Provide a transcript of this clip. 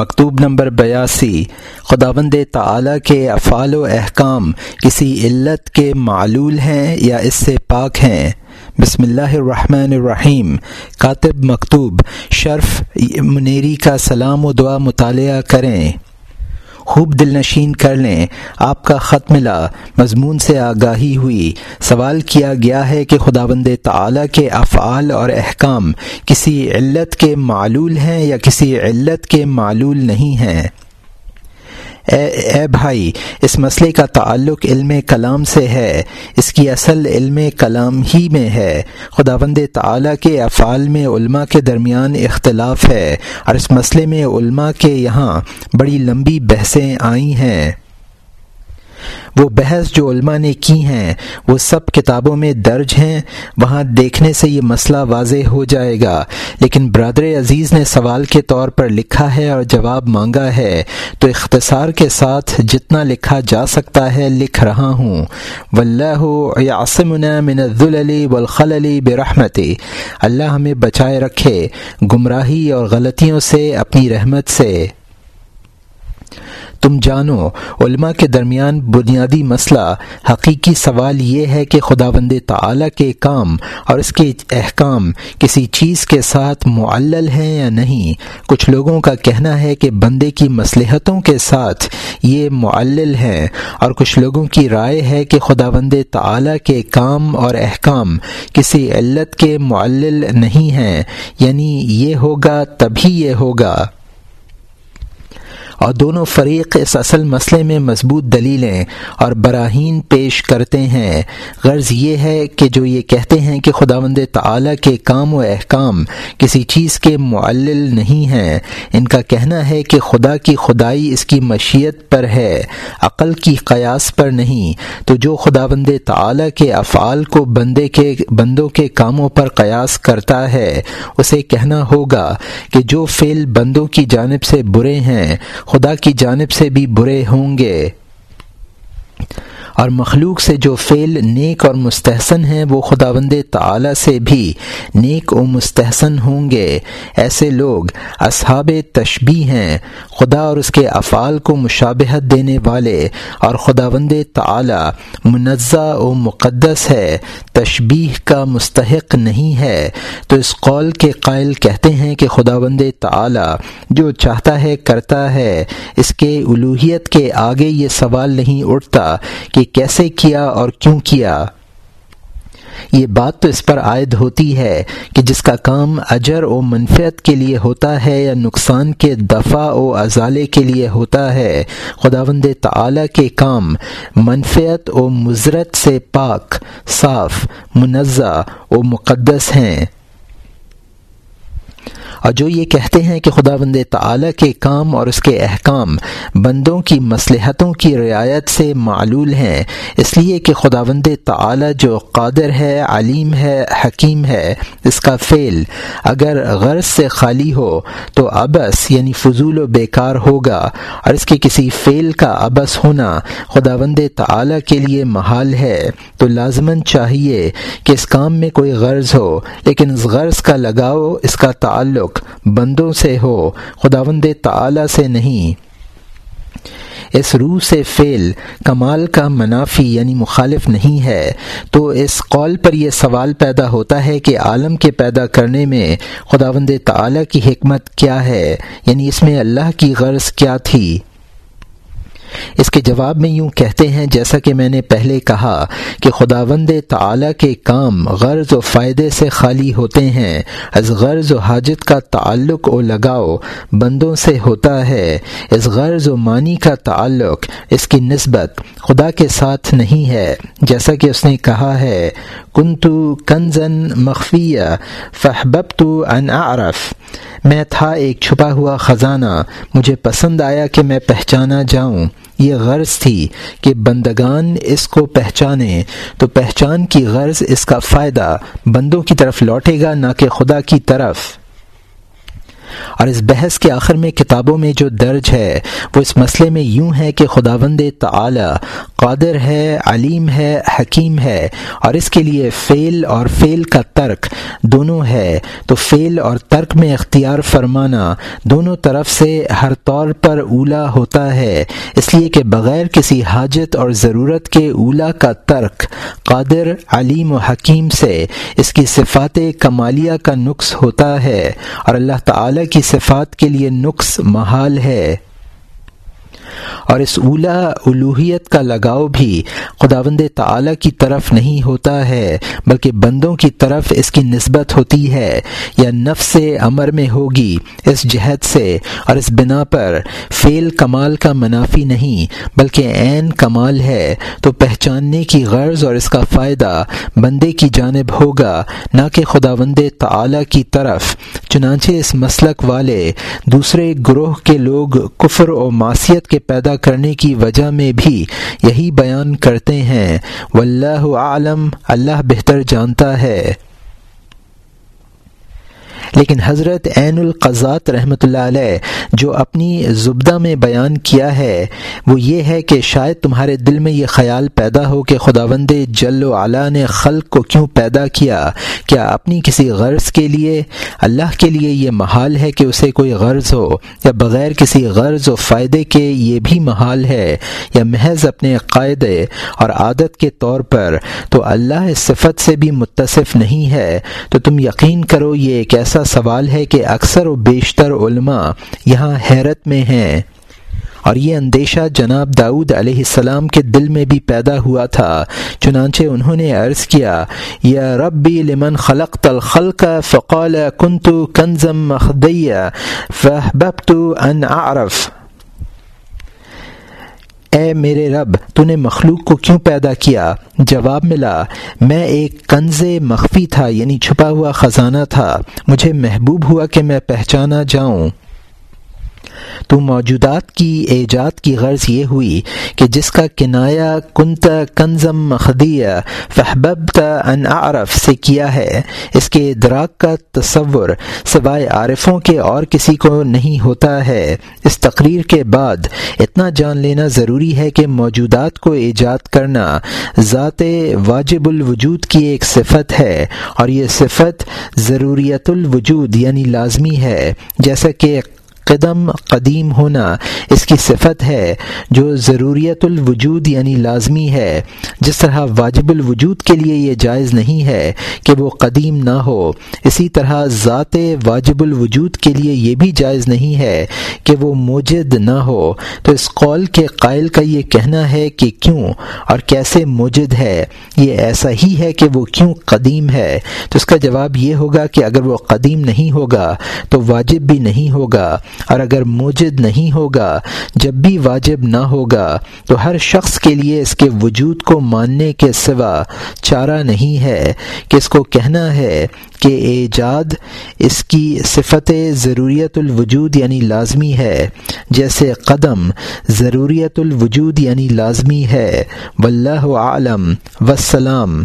مکتوب نمبر بیاسی، خداوند تعالی کے افعال و احکام کسی علت کے معلول ہیں یا اس سے پاک ہیں؟ بسم اللہ الرحمن الرحیم۔ کاتب مکتوب، شرف، منیری کا سلام و دعا مطالعہ کریں۔ خوب دل نشین کر لیں۔ آپ کا خط ملا مضمون سے آگاہی ہوئی۔ سوال کیا گیا ہے کہ خدا بند کے افعال اور احکام کسی علت کے معلول ہیں یا کسی علت کے معلول نہیں ہیں؟ اے اے بھائی، اس مسئلے کا تعلق علم کلام سے ہے۔ اس کی اصل علم کلام ہی میں ہے۔ خدا بند کے افعال میں علماء کے درمیان اختلاف ہے اور اس مسئلے میں علماء کے یہاں بڑی لمبی بحثیں آئی ہیں۔ وہ بحث جو علماء نے کی ہیں، وہ سب کتابوں میں درج ہیں، وہاں دیکھنے سے یہ مسئلہ واضح ہو جائے گا۔ لیکن برادر عزیز نے سوال کے طور پر لکھا ہے اور جواب مانگا ہے، تو اختصار کے ساتھ جتنا لکھا جا سکتا ہے لکھ رہا ہوں۔ واللہ من الذلل والخلل برحمتی اللہ ہمیں بچائے رکھے گمراہی اور غلطیوں سے اپنی رحمت سے۔ تم جانو، علماء کے درمیان بنیادی مسئلہ، حقیقی سوال یہ ہے کہ خدا بند تعلیٰ کے کام اور اس کے احکام کسی چیز کے ساتھ معلل ہیں یا نہیں؟ کچھ لوگوں کا کہنا ہے کہ بندے کی مصلحتوں کے ساتھ یہ معلل ہیں اور کچھ لوگوں کی رائے ہے کہ خدا بند تعلیٰ کے کام اور احکام کسی علت کے معلل نہیں ہیں یعنی یہ ہوگا، تبھی یہ ہوگا۔ اور دونوں فریق اس اصل مسئلے میں مضبوط دلیلیں اور براہین پیش کرتے ہیں۔ غرض یہ ہے کہ جو یہ کہتے ہیں کہ خدا بند تعلیٰ کے کام و احکام کسی چیز کے معلل نہیں ہیں، ان کا کہنا ہے کہ خدا کی خدائی اس کی مشیت پر ہے، عقل کی قیاس پر نہیں۔ تو جو خدا بند کے افعال کو بندے کے، بندوں کے کاموں پر قیاس کرتا ہے، اسے کہنا ہوگا کہ جو فعل بندوں کی جانب سے برے ہیں خدا کی جانب سے بھی برے ہوں گے۔ اور مخلوق سے جو فعل نیک اور مستحسن ہیں، وہ خدا بند تعلیٰ سے بھی نیک و مستحسن ہوں گے۔ ایسے لوگ اصحاب تشبی ہیں، خدا اور اس کے افعال کو مشابہت دینے والے اور خدا بند تعلیٰ منزہ و مقدس ہے۔ تشبیح کا مستحق نہیں ہے۔ تو اس قول کے قائل کہتے ہیں کہ خدا بند تعلیٰ جو چاہتا ہے، کرتا ہے۔ اس کے الوحیت کے آگے یہ سوال نہیں اٹھتا کہ کیسے کیا اور کیوں کیا؟ یہ بات تو اس پر عائد ہوتی ہے کہ جس کا کام اجر و منفیت کے لیے ہوتا ہے یا نقصان کے دفاع و ازالے کے لیے ہوتا ہے، خداوند تعالی کے کام منفیت و مضرت سے پاک، صاف، منزہ و مقدس ہیں۔ اور جو یہ کہتے ہیں کہ خدا بند تعلیٰ کے کام اور اس کے احکام بندوں کی مصلحتوں کی رعایت سے معلول ہیں، اس لیے کہ خدا بند تعلیٰ جو قادر ہے، علیم ہے، حکیم ہے، اس کا فعل اگر غرض سے خالی ہو تو ابس یعنی فضول و بیکار ہوگا، اور اس کے کسی فعل کا ابس ہونا خدا بند تعلیٰ کے لیے محال ہے۔ تو لازمن چاہیے کہ اس کام میں کوئی غرض ہو، لیکن اس غرض کا لگاؤ، اس کا تعلق بندوں سے ہو، خداوند تعالی سے نہیں۔ اس روح سے فعل، کمال کا منافی یعنی مخالف نہیں ہے۔ تو اس قول پر یہ سوال پیدا ہوتا ہے کہ عالم کے پیدا کرنے میں خداوند تعالی کی حکمت کیا ہے؟ یعنی اس میں اللہ کی غرض کیا تھی؟ اس کے جواب میں یوں کہتے ہیں، جیسا کہ میں نے پہلے کہا کہ خداوند تعالی کے کام غرض و فائدے سے خالی ہوتے ہیں۔ از غرض و حاجت کا تعلق و لگاؤ بندوں سے ہوتا ہے۔ اس غرض و معنی کا تعلق اس کی نسبت خدا کے ساتھ نہیں ہے۔ جیسا کہ اس نے کہا ہے کن تو کنزن مخفیہ فحبب تو ان عرف میں تھا ایک چھپا ہوا خزانہ، مجھے پسند آیا کہ میں پہچانا جاؤں۔ یہ غرض تھی کہ بندگان اس کو پہچانیں تو پہچان کی غرض اس کا فائدہ بندوں کی طرف لوٹے گا، نہ کہ خدا کی طرف۔ اور اس بحث کے آخر میں کتابوں میں جو درج ہے، وہ اس مسئلے میں یوں ہے کہ خداوند تعالی قادر ہے، علیم ہے، حکیم ہے، اور اس کے لیے فعل اور فعل کا ترک دونوں ہے۔ تو فعل اور ترک میں اختیار فرمانا دونوں طرف سے ہر طور پر اولا ہوتا ہے۔ اس لیے کہ بغیر کسی حاجت اور ضرورت کے اولا کا ترک قادر، علیم و حکیم سے اس کی صفات کمالیہ کا نقص ہوتا ہے۔ اور اللہ تعالی کی صفات کے لیے نقص محال ہے۔ اور اس اولا الوحیت کا لگاؤ بھی خداوند تعالی کی طرف نہیں ہوتا ہے، بلکہ بندوں کی طرف اس کی نسبت ہوتی ہے، یا نفس امر میں ہوگی اس جہت سے اور اس بنا پر فعل کمال کا منافی نہیں، بلکہ عین کمال ہے۔ تو پہچاننے کی غرض اور اس کا فائدہ بندے کی جانب ہوگا، نہ کہ خداوند تعالی کی طرف۔ چنانچہ اس مسلک والے دوسرے گروہ کے لوگ کفر و معصیت کے پیدا کرنے کی وجہ میں بھی یہی بیان کرتے ہیں۔ واللہ عالم اللہ بہتر جانتا ہے۔ لیکن حضرت عین القضات رحمۃ اللہ علیہ جو اپنی زبدہ میں بیان کیا ہے، وہ یہ ہے کہ شاید تمہارے دل میں یہ خیال پیدا ہو کہ خداوند جل و علا نے خلق کو کیوں پیدا کیا؟ کیا اپنی کسی غرض کے لیے؟ اللہ کے لیے یہ محال ہے کہ اسے کوئی غرض ہو، یا بغیر کسی غرض و فائدے کے یہ بھی محال ہے؟ یا محض اپنے قاعدے اور عادت کے طور پر تو اللہ اس صفت سے بھی متصف نہیں ہے؟ تو تم یقین کرو یہ ایک ایسا سوال ہے کہ اکثر و بیشتر علماء یہاں حیرت میں ہیں۔ اور یہ اندیشہ جناب داؤد علیہ السلام کے دل میں بھی پیدا ہوا تھا۔ چنانچہ انہوں نے عرض کیا، یا ربی لمن خلق الخلق فقال کنت کنزم مخدیہ فحببت ان اعرف۔ اے میرے رب تو نے مخلوق کو کیوں پیدا کیا؟ جواب ملا، میں ایک کنز مخفی تھا یعنی چھپا ہوا خزانہ تھا، مجھے محبوب ہوا کہ میں پہچانا جاؤں۔ تو موجودات کی ایجاد کی غرض یہ ہوئی کہ جس کا کنایا کنت کنزم مخدیہ فحببت ان عرف سے کیا ہے، اس کے ادراک کا تصور سوائے عارفوں کے اور کسی کو نہیں ہوتا ہے۔ اس تقریر کے بعد اتنا جان لینا ضروری ہے کہ موجودات کو ایجاد کرنا ذات واجب الوجود کی ایک صفت ہے اور یہ صفت ضروریت الوجود یعنی لازمی ہے، جیسا کہ قدم قدیم ہونا اس کی صفت ہے جو ضروریت الوجود یعنی لازمی ہے۔ جس طرح واجب الوجود کے لیے یہ جائز نہیں ہے کہ وہ قدیم نہ ہو، اسی طرح ذات واجب الوجود کے لیے یہ بھی جائز نہیں ہے کہ وہ موجد نہ ہو۔ تو اس قول کے قائل کا یہ کہنا ہے کہ کیوں اور کیسے موجد ہے؟ یہ ایسا ہی ہے کہ وہ کیوں قدیم ہے؟ تو اس کا جواب یہ ہوگا کہ اگر وہ قدیم نہیں ہوگا تو واجب بھی نہیں ہوگا۔ اور اگر موجد نہیں ہوگا، جب بھی واجب نہ ہوگا، تو ہر شخص کے لیے اس کے وجود کو ماننے کے سوا چارہ نہیں ہے۔ کہ اس کو کہنا ہے کہ ایجاد اس کی صفت ضروریت الوجود یعنی لازمی ہے۔ جیسے قدم ضروریت الوجود یعنی لازمی ہے۔ واللہ عالم وسلام